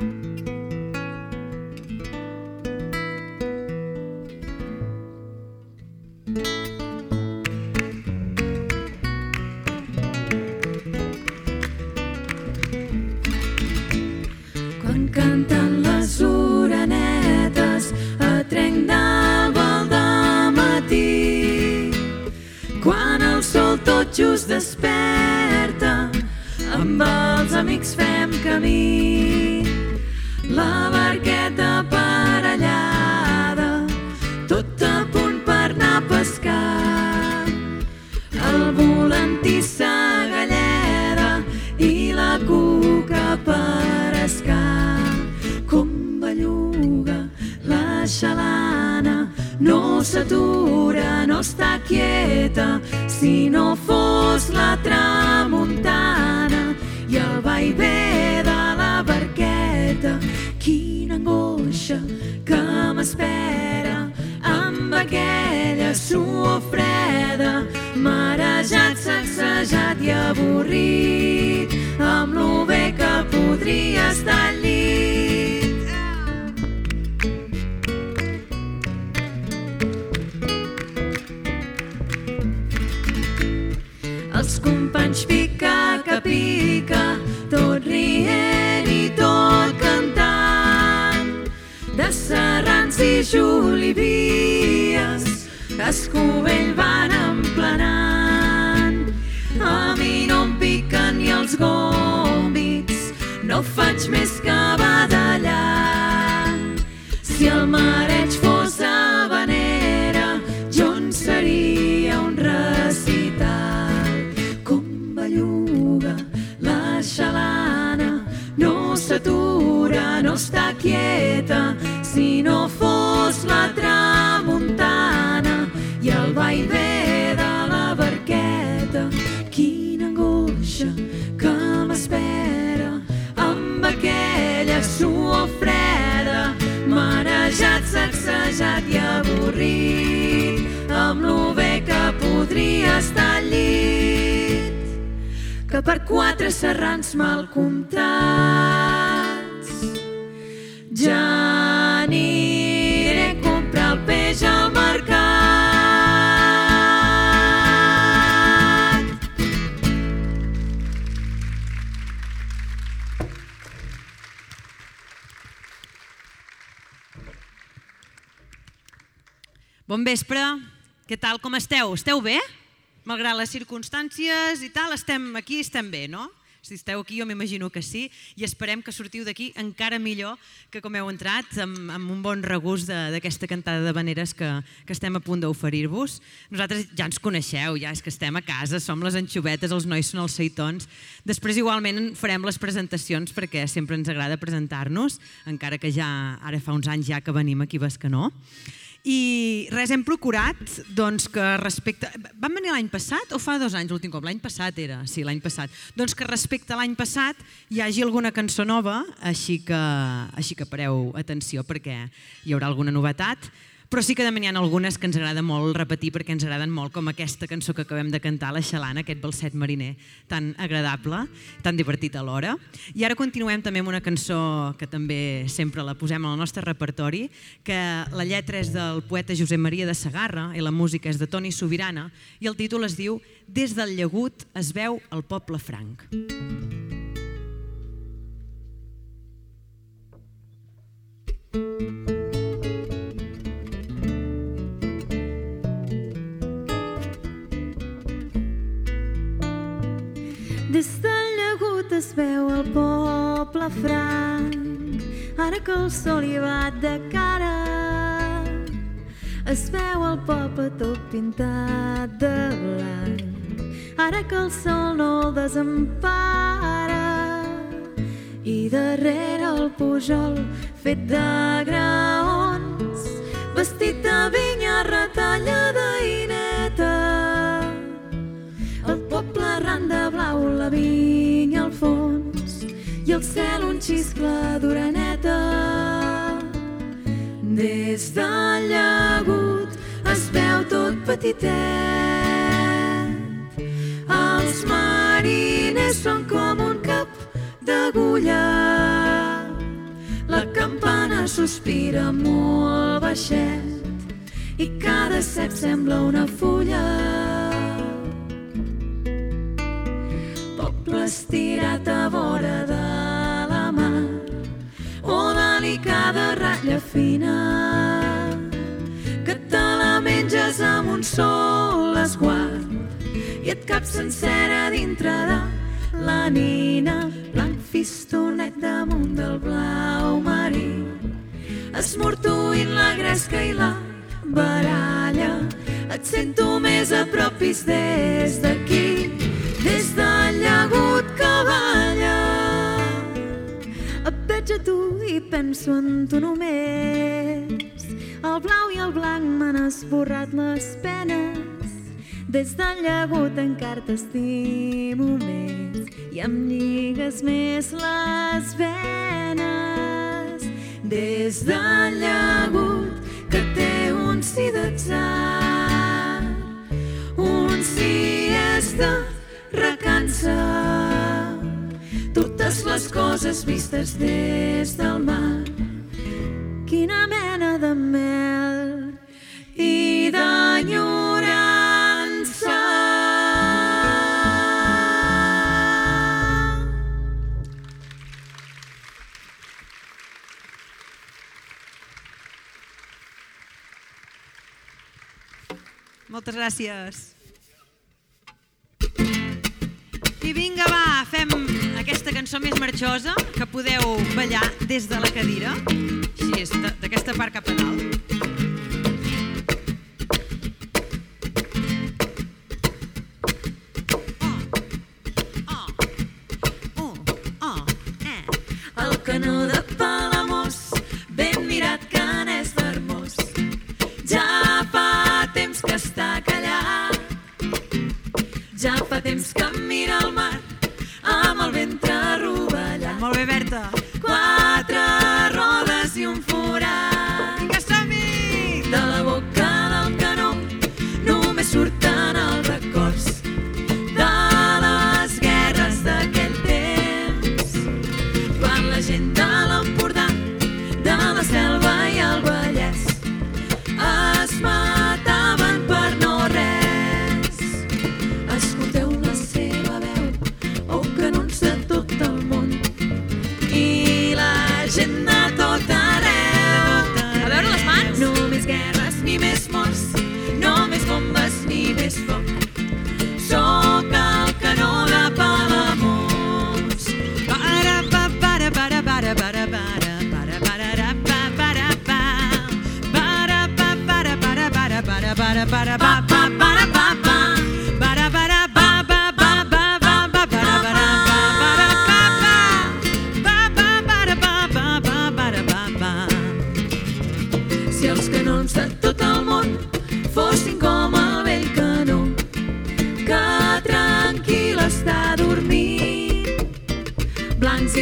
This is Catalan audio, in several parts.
Quan avorrit, amb lo bé que podria estar al llit. Els companys pica que pica, tot rient i tot cantant. De serrans i julivies, Escovell van emplenant. Em piquen ni els gòmbits, no faig més que badallar. Si el mareig fos habanera, jo en seria un recital. Com belluga la xalana, no s'atura, no està quieta, si no fos la tramuntana marejat, sacsejat i avorrit, amb lo bé que podria estar al llit, que per quatre serrans mal comptats ja Bon vespre, què tal, com esteu? Esteu bé? Malgrat les circumstàncies i tal, estem aquí, estem bé, no? Si esteu aquí, jo m'imagino que sí, i esperem que sortiu d'aquí encara millor que com heu entrat, amb, amb un bon regust d'aquesta cantada de veneres que, que estem a punt d'oferir-vos. Nosaltres ja ens coneixeu, ja és que estem a casa, som les anxovetes, els nois són els seitons. Després igualment farem les presentacions perquè sempre ens agrada presentar-nos, encara que ja ara fa uns anys ja que venim aquí a Bescanó. I res, hem procurat doncs, que respecte... Vam venir l'any passat o fa dos anys l'últim cop? L'any passat era, sí, l'any passat. Doncs que respecte a l'any passat hi hagi alguna cançó nova, així que, així que pareu atenció perquè hi haurà alguna novetat. Però sí que també n'hi ha algunes que ens agrada molt repetir perquè ens agraden molt, com aquesta cançó que acabem de cantar, La Xalana, aquest balset mariner tan agradable, tan divertit alhora. I ara continuem també amb una cançó que també sempre la posem al nostre repertori, que la lletra és del poeta Josep Maria de Sagarra i la música és de Toni Sobirana i el títol es diu Des del llagut es veu el poble franc. Des es veu el poble franc, ara que el sol hi va de cara. Es veu el poble tot pintat de blanc, ara que el sol no el desempara. I darrere el pujol fet de graons, vestit de vinya retallada i neta. El poble arran de blau, la fons i el cel un xiscle d'oreneta. Des del llagut es veu tot petitet. Els mariners són com un cap d'agulla sospira molt baixet i cada cep sembla una fulla. Estirat a vora de delicada ratlla fina que te la menges amb un sol esguard i et cap sencera dintre de la nina blanc fistonet damunt del blau marí. Esmortuint la gresca i la baralla et sento més a propis des d'aquí des del llagut que balla a tu i penso en tu només. El blau i el blanc m'han esborrat les penes. Des del llagut encara t'estimo més i em lligues més les venes. Des del llagut que té un sí d'atzar les coses vistes des del mar quina mena de mel i d'enyorança. Moltes gràcies. I vinga, va, fem aquesta cançó més marxosa que podeu ballar des de la cadira. Així és, d'aquesta part cap a dalt. Molt bé, Berta. Quatre rodes i un forat.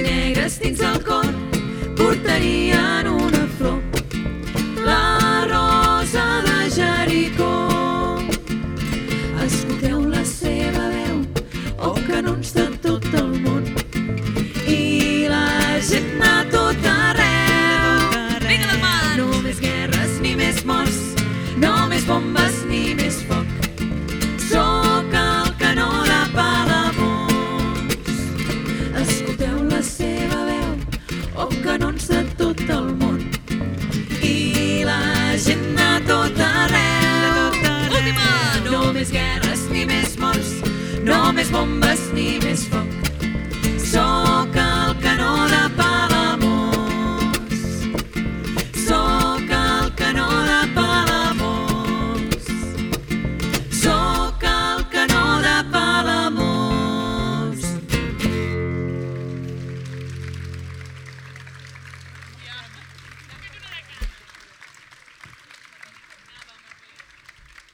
Negres dins el cor més bombes ni més foc. Sóc el canó de Palamós. Sóc el canó de Palamós. Sóc el canó de Palamós.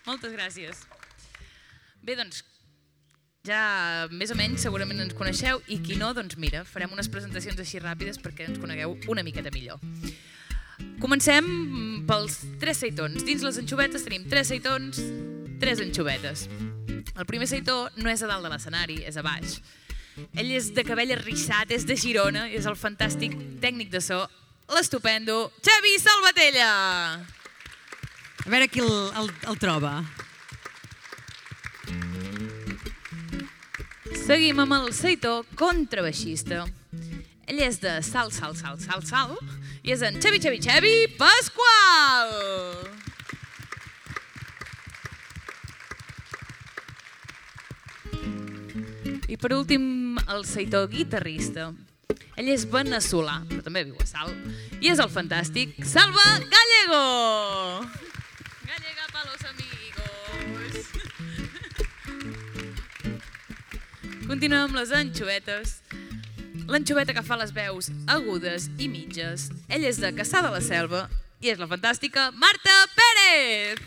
Moltes gràcies. Bé, doncs, ja més o menys segurament ens coneixeu i qui no, doncs mira, farem unes presentacions així ràpides perquè ens conegueu una miqueta millor. Comencem pels tres seitons. Dins les anxovetes tenim tres seitons, tres anxovetes. El primer seitó no és a dalt de l'escenari, és a baix. Ell és de cabell arrissat, és de Girona, és el fantàstic tècnic de so l'estupendo Xavi Salvatella. A veure qui el, el, el troba. Seguim amb el Seito contrabaixista. Ell és de Sal, Sal, Sal, Sal, Sal i és en Xavi, Xavi, Xavi Pasqual. I per últim, el Seito guitarrista. Ell és veneçolà, però també viu a Sal. I és el fantàstic Salva Gallego. Continuem amb les anxovetes. L'anxoveta que fa les veus agudes i mitges. Ell és de Caçà de la Selva i és la fantàstica Marta Pérez.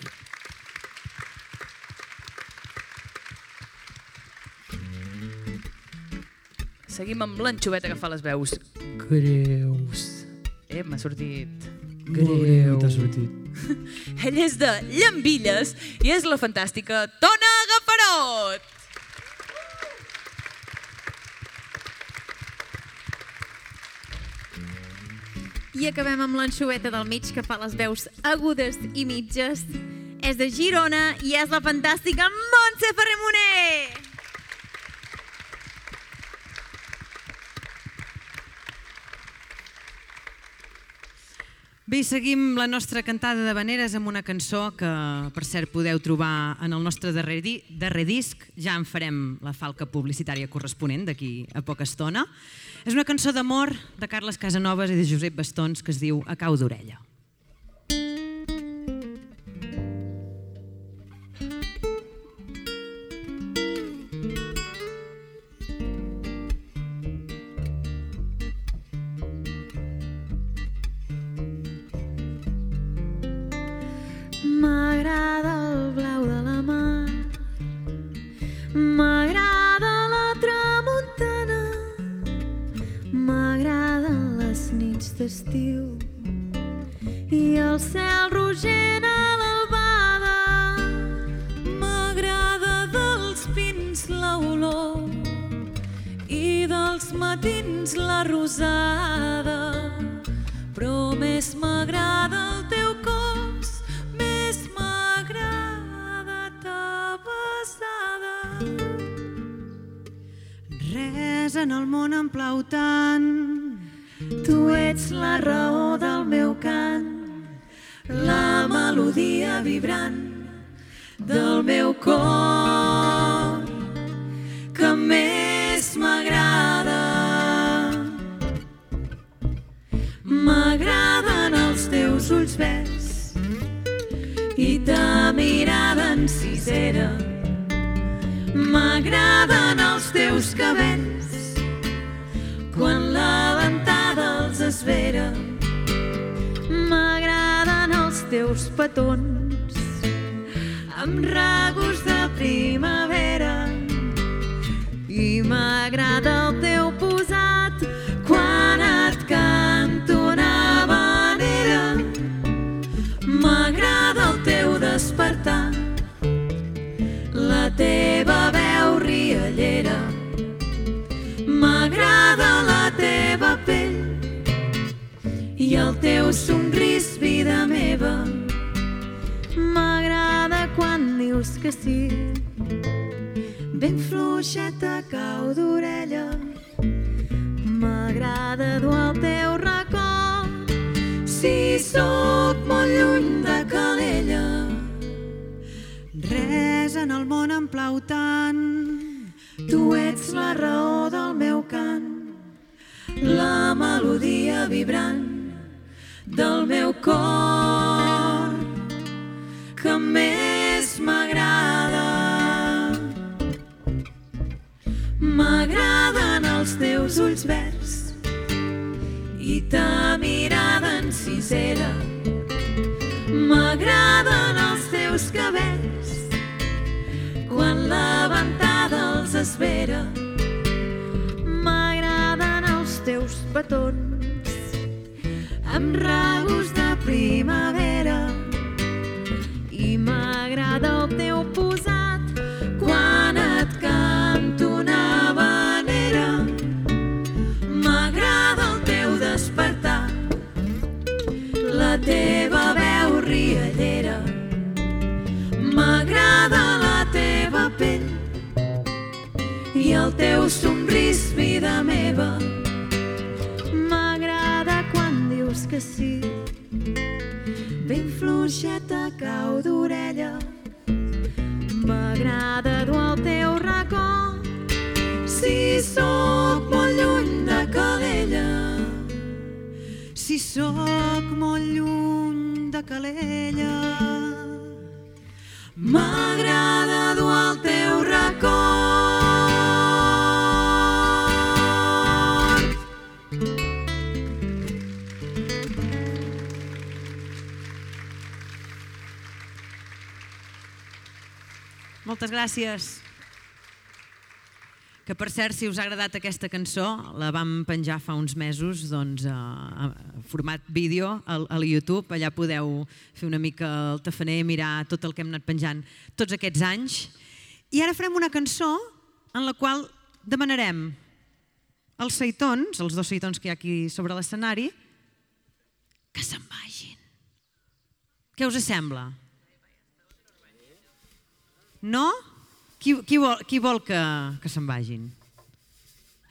Seguim amb l'anxoveta que fa les veus greus. Eh, m'ha sortit greu. T'ha sortit. Ell és de Llambilles i és la fantàstica Tona Gafarot. I acabem amb l'anxoveta del mig que fa les veus agudes i mitges. És de Girona i és la fantàstica Montse Ferremoner! Bé, seguim la nostra cantada de veneres amb una cançó que, per cert, podeu trobar en el nostre darrer, di darrer disc. Ja en farem la falca publicitària corresponent d'aquí a poca estona. És una cançó d'amor de Carles Casanovas i de Josep Bastons que es diu A cau d'orella. D'estiu i el cel rogent a l'albada. M'agrada dels pins l'olor i dels matins la rosada, però més m'agrada el teu cos, més m'agrada ta besada. Res en el món em plau tant. Ets la raó del meu cant, la melodia vibrant del meu cor que més m'agrada. M'agraden els teus ulls verds i ta mirada encisera. M'agraden els teus cabells els esvera. M'agraden els teus petons amb regust de primavera i m'agrada el teu posat quan et canto una vanera. M'agrada el teu despertar, la teva veu riallera. M'agrada la teva i el teu somrís, vida meva. M'agrada quan dius que sí, ben fluixeta cau d'orella. M'agrada dur el teu record si sóc molt lluny de Calella. Res en el món em plau tant. Tu ets la raó del meu cant, la melodia vibrant del meu cor que més m'agrada. M'agraden els teus ulls verds i ta mirada encisera. M'agraden els teus cabells quan la ventada els espera. M'agraden els teus petons amb regust de primavera que sí. Ben fluixeta cau d'orella, m'agrada dur al teu racó. Si sóc molt lluny de Calella, si sóc molt lluny de Calella, m'agrada dur al teu racó. Moltes gràcies. Que per cert, si us ha agradat aquesta cançó, la vam penjar fa uns mesos doncs, a, a format vídeo al YouTube. Allà podeu fer una mica el tafaner, mirar tot el que hem anat penjant tots aquests anys. I ara farem una cançó en la qual demanarem als seitons, els dos seitons que hi ha aquí sobre l'escenari, que se'n vagin. Què us sembla? No? Qui, qui, vol, qui vol que, que se'n vagin?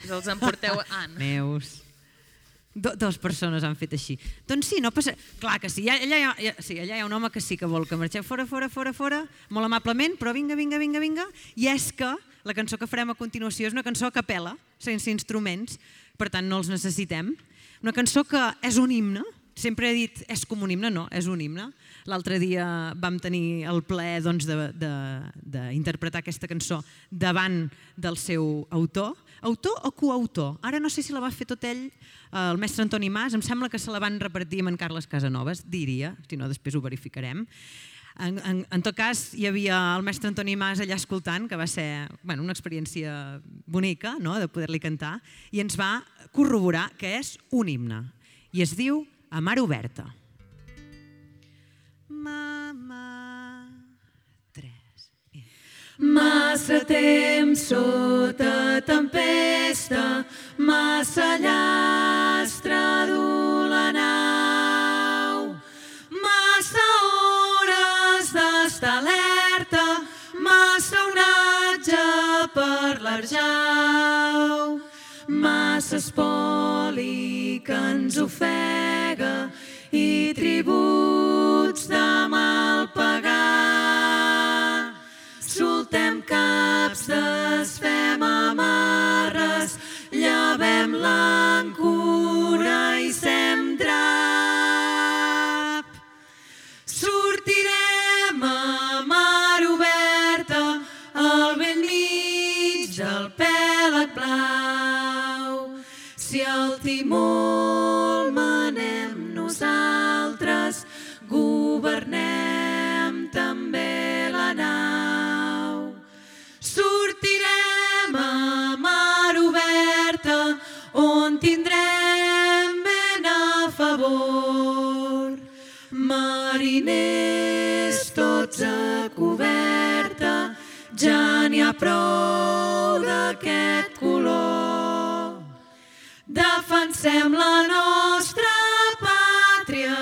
Us els emporteu... Ah, no. Meus. Do, dos persones han fet així. Doncs sí, no passa... Clar que sí, allà, hi ha, sí, allà hi ha un home que sí que vol que marxeu fora, fora, fora, fora, molt amablement, però vinga, vinga, vinga, vinga. I és que la cançó que farem a continuació és una cançó a capella, sense instruments, per tant no els necessitem. Una cançó que és un himne, sempre he dit és com un himne, no, és un himne. L'altre dia vam tenir el plaer doncs, d'interpretar doncs, aquesta cançó davant del seu autor, autor o coautor. Ara no sé si la va fer tot ell, el mestre Antoni Mas, em sembla que se la van repartir amb en Carles Casanovas, diria, si no després ho verificarem. En, en, en tot cas, hi havia el mestre Antoni Mas allà escoltant, que va ser bueno, una experiència bonica no?, de poder-li cantar, i ens va corroborar que és un himne. I es diu A mar oberta. Massa temps sota tempesta, massa llastre dur la nau. Massa hores d'estar alerta, massa onatge per l'arjau. Massa espoli que ens ofega i tributs de mal pagar. Soltem caps, desfem amarres, llevem l'àncora i sem drap. Sortirem a mar oberta al vent mig del pèlag blau. Si el timó prou d'aquest color. Defensem la nostra pàtria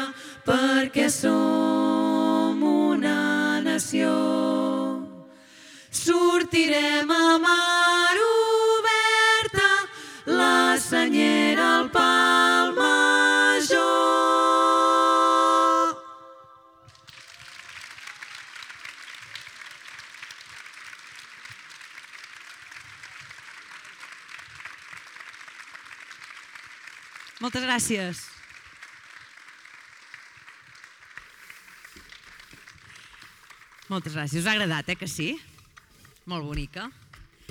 perquè som una nació. Sortirem a mar oberta, la senyera Moltes gràcies. Moltes gràcies. Us ha agradat, eh, que sí? Molt bonica.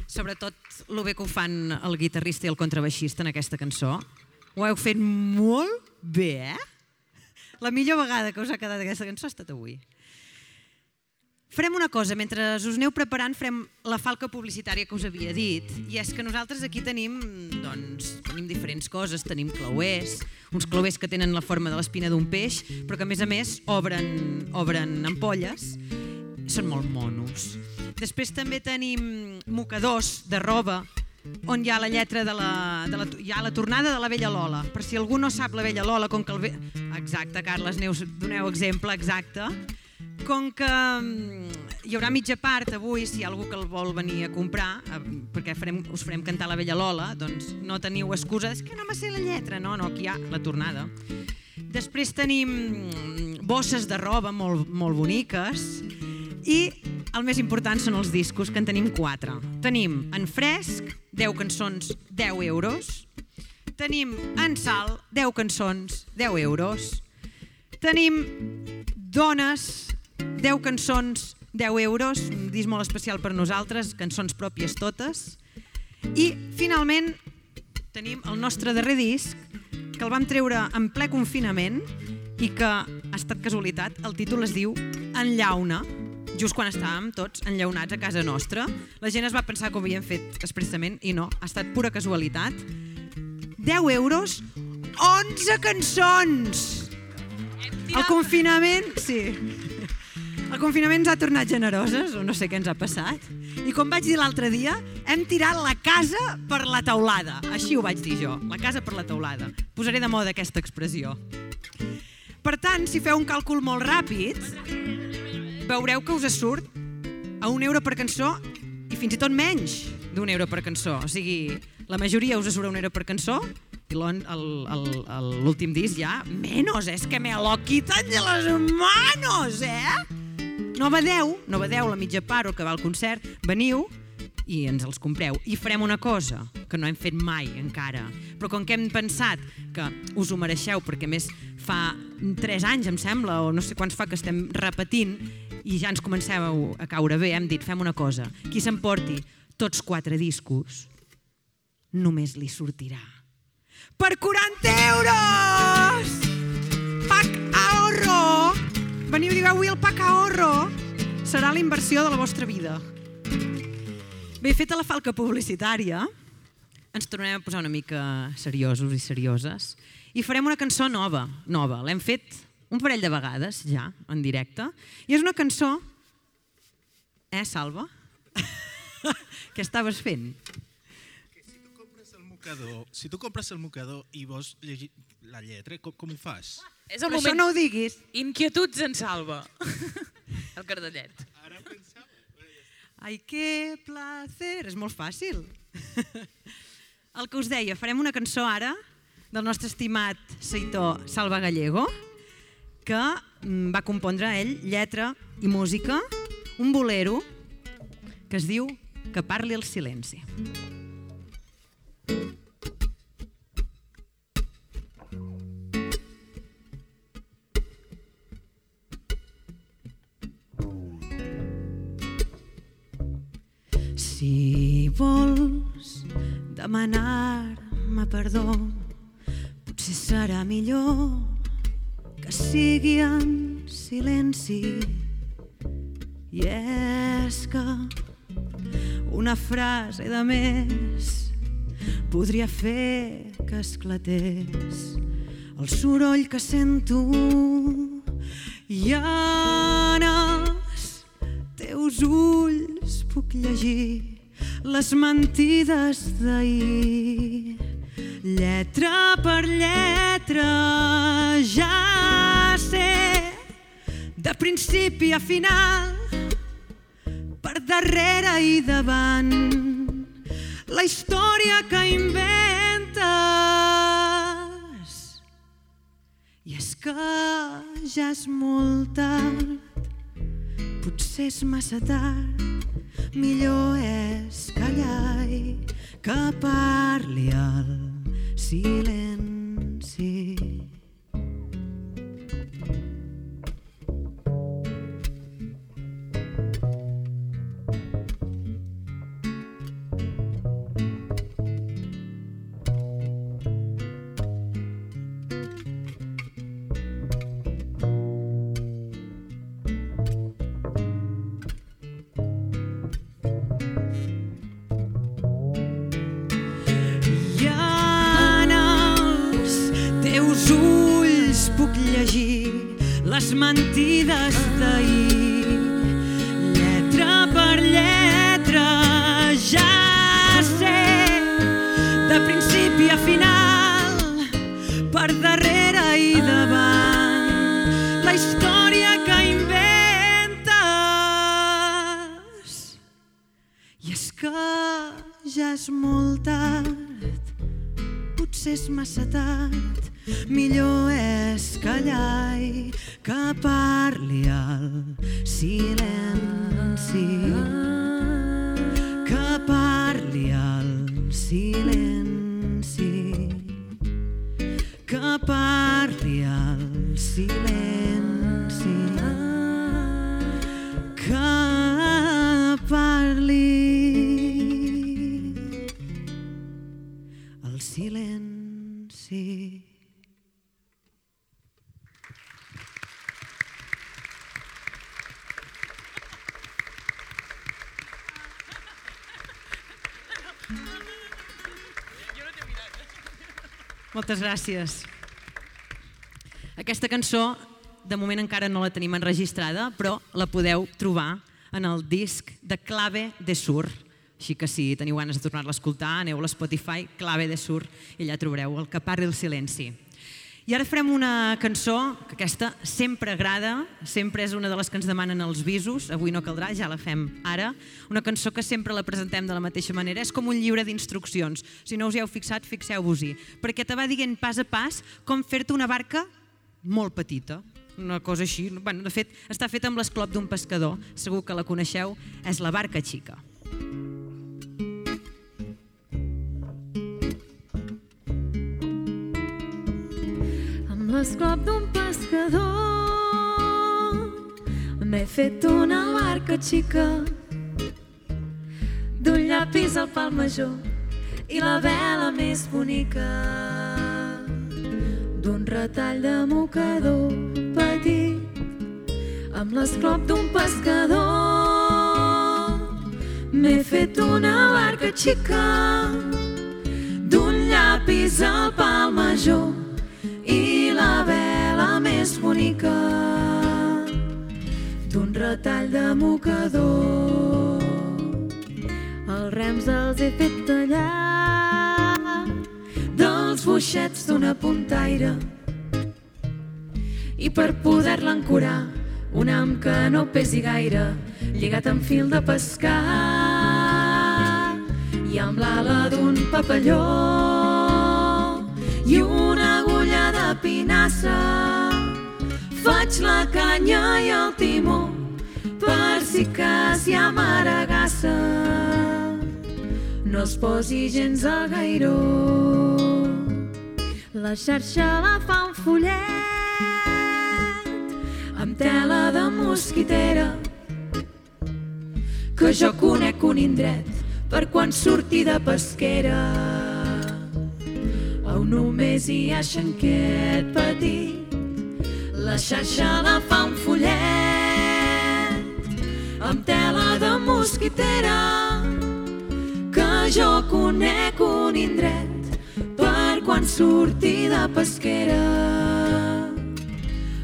Sobretot el bé que ho fan el guitarrista i el contrabaixista en aquesta cançó. Ho heu fet molt bé, eh? La millor vegada que us ha quedat aquesta cançó ha estat avui. Farem una cosa, mentre us aneu preparant farem la falca publicitària que us havia dit, i és que nosaltres aquí tenim, doncs, tenim diferents coses, tenim clauers, uns clauers que tenen la forma de l'espina d'un peix, però que a més a més obren, obren ampolles, són molt monos. Després també tenim mocadors de roba, on hi ha la lletra de la, de la, hi ha la tornada de la vella Lola. Per si algú no sap la vella Lola, com que el... Ve... Exacte, Carles, Neus, doneu exemple, exacte. Com que mm, hi haurà mitja part avui, si hi ha algú que el vol venir a comprar, eh, perquè farem, us farem cantar la vella Lola, doncs no teniu excusa, és que no me sé la lletra, no, no, aquí hi ha la tornada. Després tenim mm, bosses de roba molt, molt boniques i el més important són els discos, que en tenim quatre. Tenim en fresc, 10 cançons, 10 euros. Tenim en sal, 10 cançons, 10 euros. Tenim dones, 10 cançons, 10 euros, un disc molt especial per nosaltres, cançons pròpies totes. I, finalment, tenim el nostre darrer disc, que el vam treure en ple confinament i que ha estat casualitat. El títol es diu Enllauna, just quan estàvem tots enllaunats a casa nostra. La gent es va pensar que ho havíem fet expressament i no, ha estat pura casualitat. 10 euros, 11 cançons! El confinament, sí. El confinament ens ha tornat generoses, o no sé què ens ha passat. I com vaig dir l'altre dia, hem tirat la casa per la taulada. Així ho vaig dir jo, la casa per la taulada. Posaré de moda aquesta expressió. Per tant, si feu un càlcul molt ràpid, veureu que us surt a un euro per cançó i fins i tot menys d'un euro per cançó. O sigui, la majoria us surt a un euro per cançó i l'últim disc ja menos, és que me lo quitan de les manos, eh? No badeu, no badeu la mitja part o que va al concert, veniu i ens els compreu. I farem una cosa que no hem fet mai encara, però com que hem pensat que us ho mereixeu, perquè més fa 3 anys, em sembla, o no sé quants fa que estem repetint, i ja ens comenceu a caure bé, hem dit, fem una cosa, qui s'emporti tots quatre discos, només li sortirà per 40 euros! Ahorro! Veniu i digueu avui el pack ahorro serà la inversió de la vostra vida. Bé, feta la falca publicitària, ens tornarem a posar una mica seriosos i serioses i farem una cançó nova, nova. L'hem fet un parell de vegades ja, en directe, i és una cançó... Eh, Salva? Què estaves fent? compres el mocador, si tu compres el mocador i vols llegir la lletra, com, com ho fas? És el Però això moment... no ho diguis. Inquietuds en salva. el cardellet. Ai, que placer! És molt fàcil. El que us deia, farem una cançó ara del nostre estimat seitor Salva Gallego, que mm, va compondre ell lletra i música, un bolero que es diu Que parli el silenci. Si vols demanar-me perdó, potser serà millor que sigui en silenci. I és que una frase de més podria fer que esclatés el soroll que sento i en els teus ulls puc llegir les mentides d'ahir. Lletra per lletra ja sé de principi a final per darrere i davant la història que inventes. I és que ja és molt tard potser és massa tard, millor és que parli el silenci. Moltes gràcies. Aquesta cançó, de moment encara no la tenim enregistrada, però la podeu trobar en el disc de Clave de Sur. Així que si teniu ganes de tornar-la a escoltar, aneu a l'Spotify, Clave de Sur, i allà trobareu el que parli el silenci. I ara farem una cançó que aquesta sempre agrada, sempre és una de les que ens demanen els visos, avui no caldrà, ja la fem ara. Una cançó que sempre la presentem de la mateixa manera, és com un llibre d'instruccions. Si no us hi heu fixat, fixeu-vos-hi, perquè te va dient pas a pas com fer-te una barca molt petita, una cosa així. Bueno, de fet, està feta amb l'esclop d'un pescador, segur que la coneixeu, és la barca xica. L'esclop d'un pescador. M'he fet una barca xica d'un llapis al pal major i la vela més bonica. D'un retall de mocador petit amb l'esclop d'un pescador. M'he fet una barca xica d'un llapis al pal major i la vela més bonica d'un retall de mocador. Els rems els he fet tallar dels boixets d'una puntaire i per poder-la ancorar un am que no pesi gaire lligat amb fil de pescar i amb l'ala d'un papalló i una pinassa. Faig la canya i el timó per si cas hi ha maregassa no es posi gens al gairó. La xarxa la fa un follet amb tela de mosquitera que jo conec un indret per quan surti de pesquera on només hi ha xanquet petit. La xarxa la fa un follet amb tela de mosquitera que jo conec un indret per quan surti de pesquera.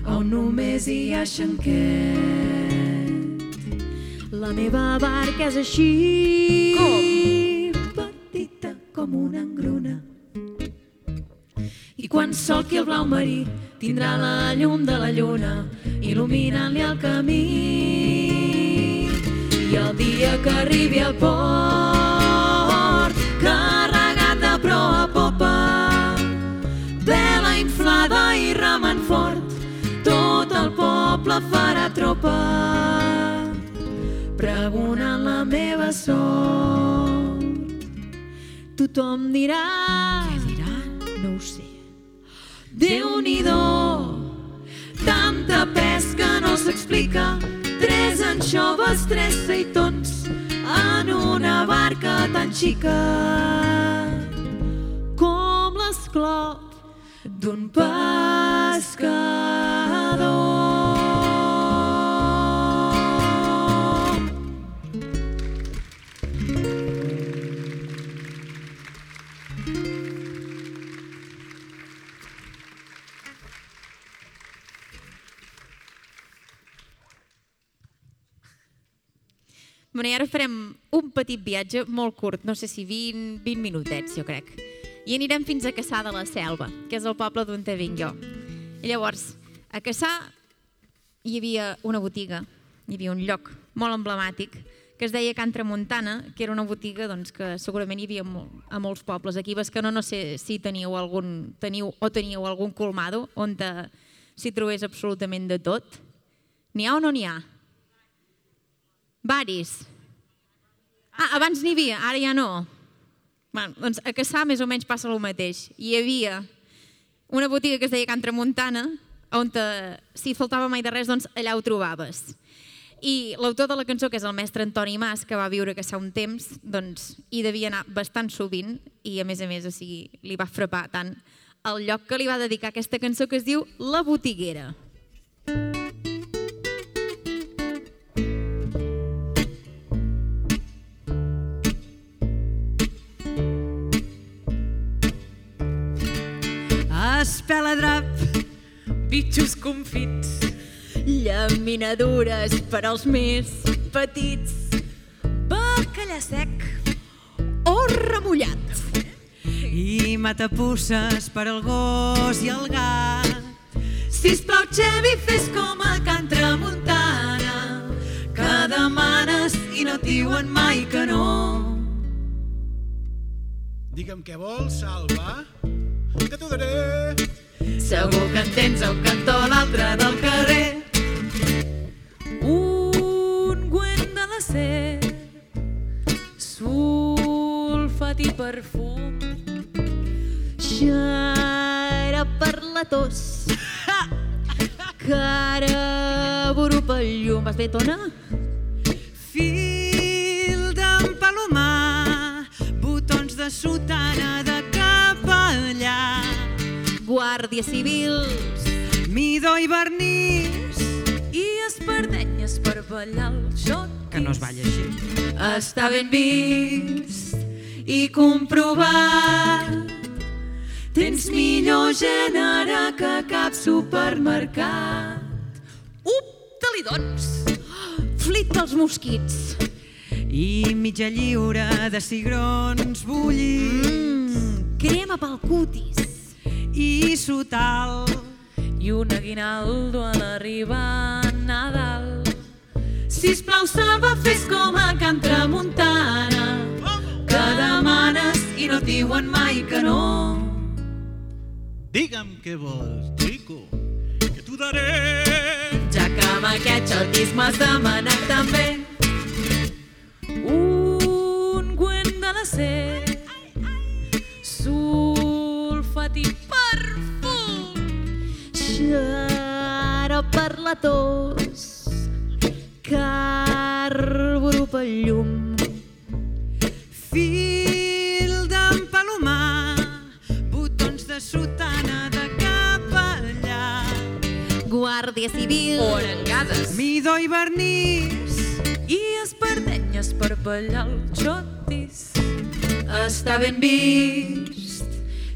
On només hi ha xanquet la meva barca és així petita com una engruna quan solqui el blau marí tindrà la llum de la lluna il·luminant-li el camí. I el dia que arribi al port carregat de proa a popa vela inflada i remant fort tot el poble farà tropa pregonant la meva sort. Tothom dirà Déu-n'hi-do, tanta pesca no s'explica. Tres anxoves, tres seitons, en una barca tan xica. Com l'esclop d'un pescador. Bueno, i ara farem un petit viatge molt curt, no sé si 20, 20 minutets, jo crec. I anirem fins a Caçà de la Selva, que és el poble d'on te vinc jo. I llavors, a Caçà hi havia una botiga, hi havia un lloc molt emblemàtic que es deia Can Tramuntana, que era una botiga doncs, que segurament hi havia mol, a molts pobles. Aquí a Bescanó no sé si teníeu algun, teniu, o teníeu algun colmado on s'hi trobés absolutament de tot. N'hi ha o no n'hi ha? Varis. Ah, abans n'hi havia, ara ja no. Bueno, doncs a Caçà més o menys passa el mateix. Hi havia una botiga que es deia Can Tramuntana, on te, si faltava mai de res, doncs allà ho trobaves. I l'autor de la cançó, que és el mestre Antoni Mas, que va viure que un temps, doncs hi devia anar bastant sovint i a més a més o sigui, li va frapar tant el lloc que li va dedicar aquesta cançó que es diu La Botiguera. Espeladrap, Bitxos confits, Llaminadures per als més petits. bacallà sec, O remullat. i matapusses per al gos i el gat. Sisplau, Xevi, fes com a Can Tramuntana, que demanes i no et diuen mai que no. Digue'm què vols, Salva, que t'ho daré. Segur que en tens a un cantó a l'altre del carrer. Un guent de la ser, sulfat i perfum. Xara per la tos. Cara burupa el llum. Vas bé, Tona? Fil d'empalomar, botons de sotana de capellà, Guàrdies civils. midó i vernís. I espardenyes per ballar el xotis. Que no es balla així. Està ben vist i comprovat. Tens millor gènere que cap supermercat. Up-te-li, doncs! Flit pels mosquits. I mitja lliure de cigrons bullits. Mm, crema pel cutis. I sotal, I un aguinaldo a l'arribar Nadal. Sisplau, salva, fes com a Can Tramuntana, que demanes i no et diuen mai que no. Digue'm què vols, xico, que t'ho daré. Ja que amb aquest xotis m'has demanat també tos. Carburo pel llum. fil d'empalomar, botons de sotana de capellà, Guàrdia civil. Orengades midó i vernís. i espardenyes per ballar el xotis. Està ben vist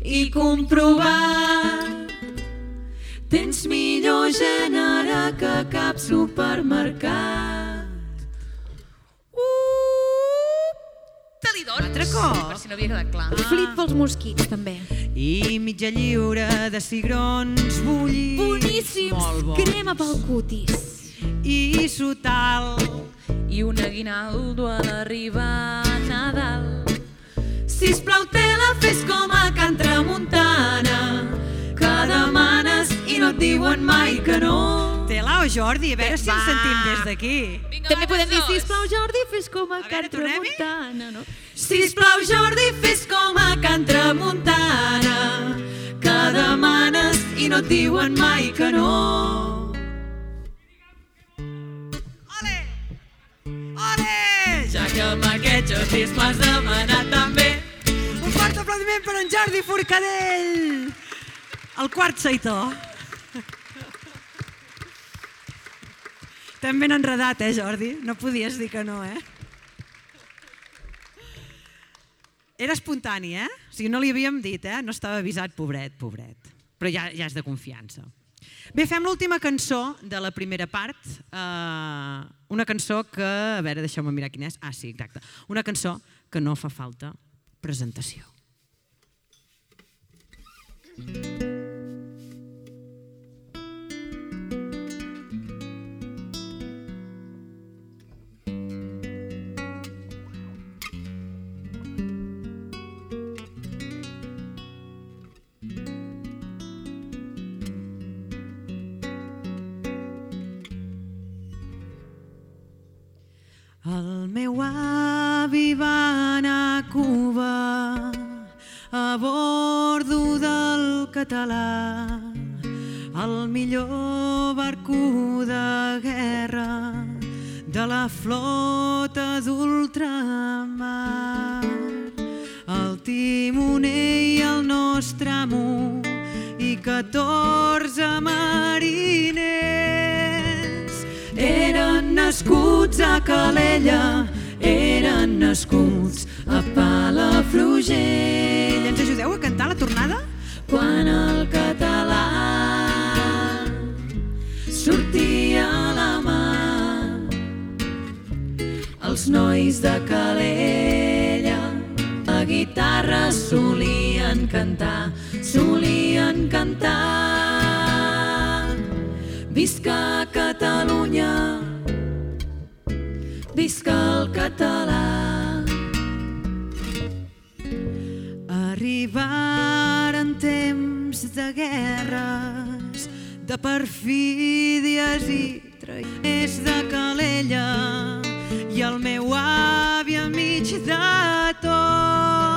i comprovat. Tens millor gènere que cap supermercat. Uh, te-li dones. Altre cop. Per si no havia quedat clar. Flit pels mosquits, també. I mitja lliure de cigrons bullits. Boníssims. Crema pel cutis. I sotal, i un aguinaldo a l'arribar a Nadal. Sisplau, te la fes com a Can Tramuntana, que demanes i no et diuen mai que no. Tela o Jordi, a veure si ens sentim des d'aquí. També podem dir, sisplau, Jordi, fes com a, A Can? Tramuntana, no? Sisplau, Jordi, fes com a Can Tramuntana, que demanes i no et diuen mai que no. Ole! Ole! Ja que amb aquest xotis m'has demanat també, Un fort aplaudiment per en Jordi Forcadell! El quart seitó. T'hem ben enredat, eh, Jordi? No podies dir que no, eh? Era espontani, eh? O sigui, no li havíem dit, eh? No estava avisat, pobret, pobret. Però ja, ja és de confiança. Bé, fem l'última cançó de la primera part. Uh, una cançó que... A veure, deixeu-me mirar quina és. Ah, sí, exacte. Una cançó que no fa falta presentació. El meu avi va anar a Cuba a bordo del català, el millor barco de guerra de la flota d'ultramar. El timoner i el nostre amo i 14 mariners eren nascuts a Calella, nascuts a Palafrugell. Ens ajudeu a cantar la tornada? Quan el català sortia a la mà els nois de Calella la guitarra solien cantar, solien cantar. Visca Catalunya, visca català. Arribaren temps de guerres, de perfídies i traïts de Calella i el meu avi enmig de tots.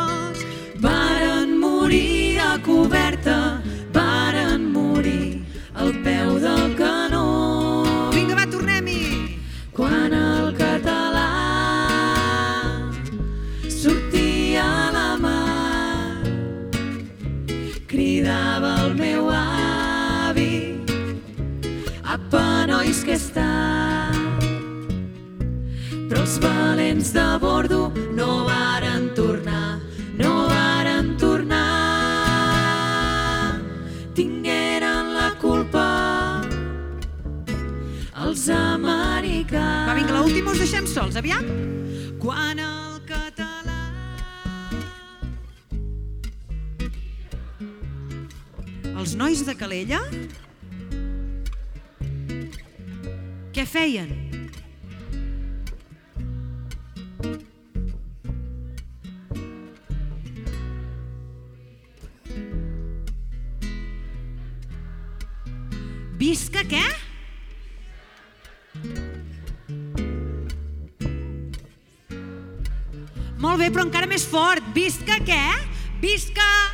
Nois, que està? Però els valents de bordo no varen tornar, no varen tornar. Tingueren la culpa els americans. Va, vinga, l'última us deixem sols, aviam. Quan el català... Els nois de Calella... Què feien? Visca què? Molt bé, però encara més fort. Visca què? Visca...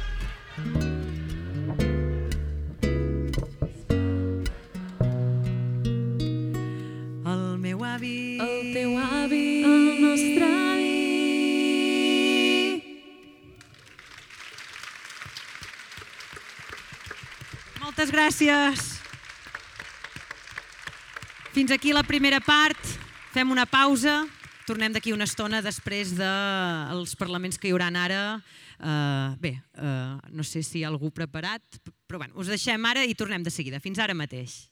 gràcies. Fins aquí la primera part. Fem una pausa. Tornem d'aquí una estona després dels parlaments que hi haurà ara. Uh, bé, uh, no sé si hi ha algú preparat, però bueno, us deixem ara i tornem de seguida. Fins ara mateix.